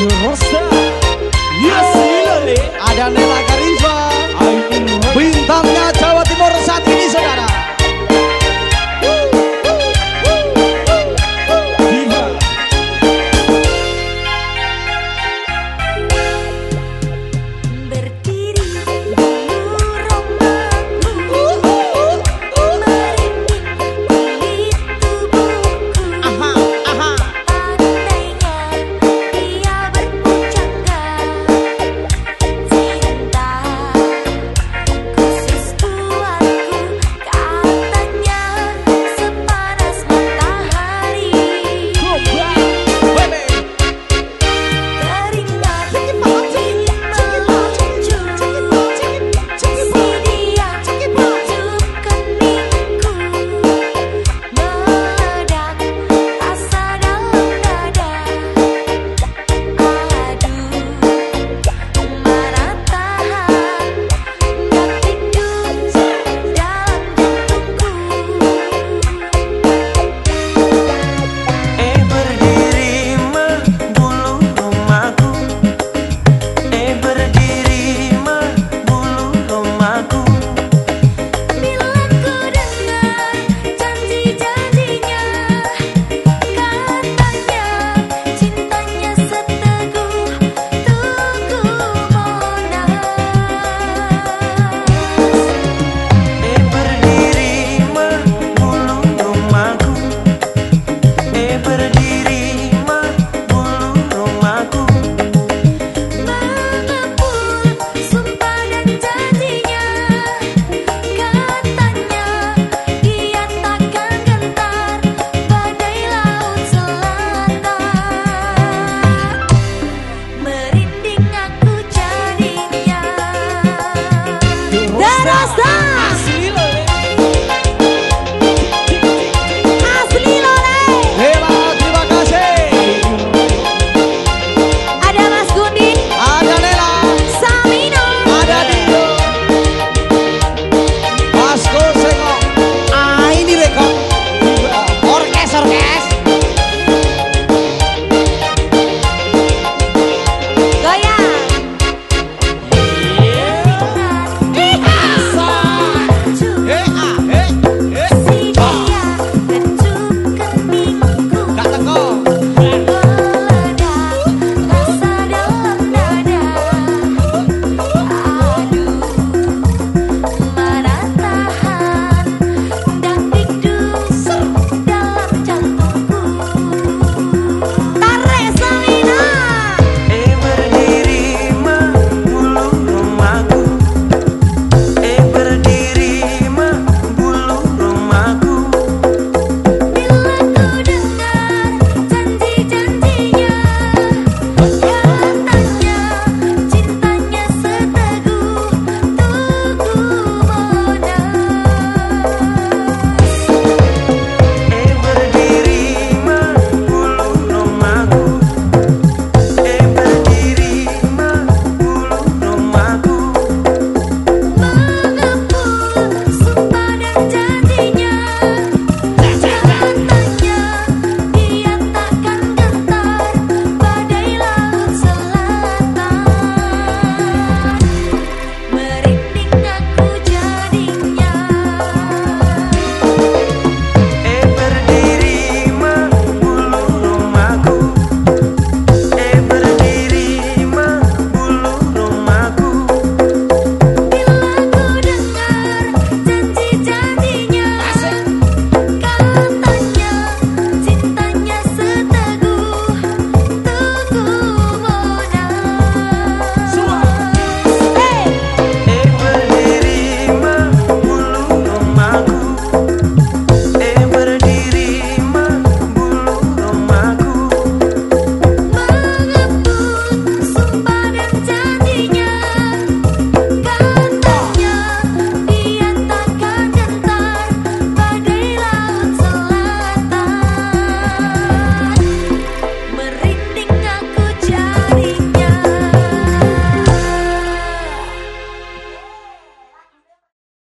Rosa Yes, Ada Nela